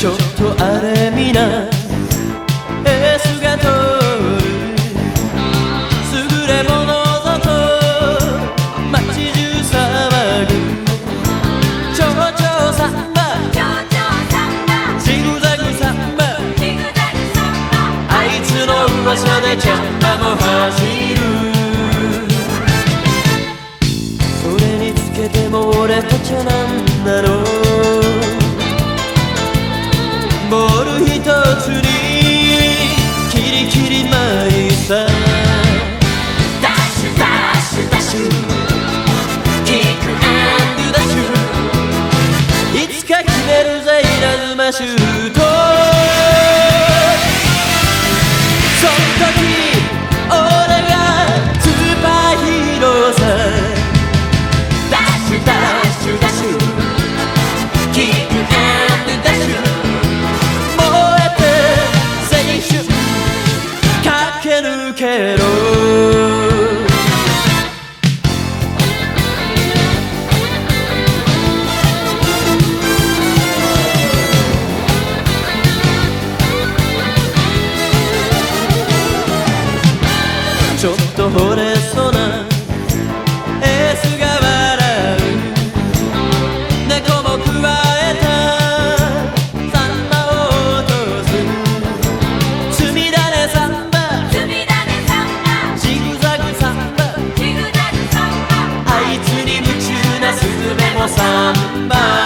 ちょっとあれみな。エースが通る。優れものぞと。街中騒ぐ。ちょちょサンバジグザグサンバあいつの噂でチャンバも走る。それにつけても俺たちはなんだろうきり舞いさダッシュダッシュダッシュ。 kick and dash。いつか決めるぜ稲妻シュートその時けろちょっと惚れ somebody.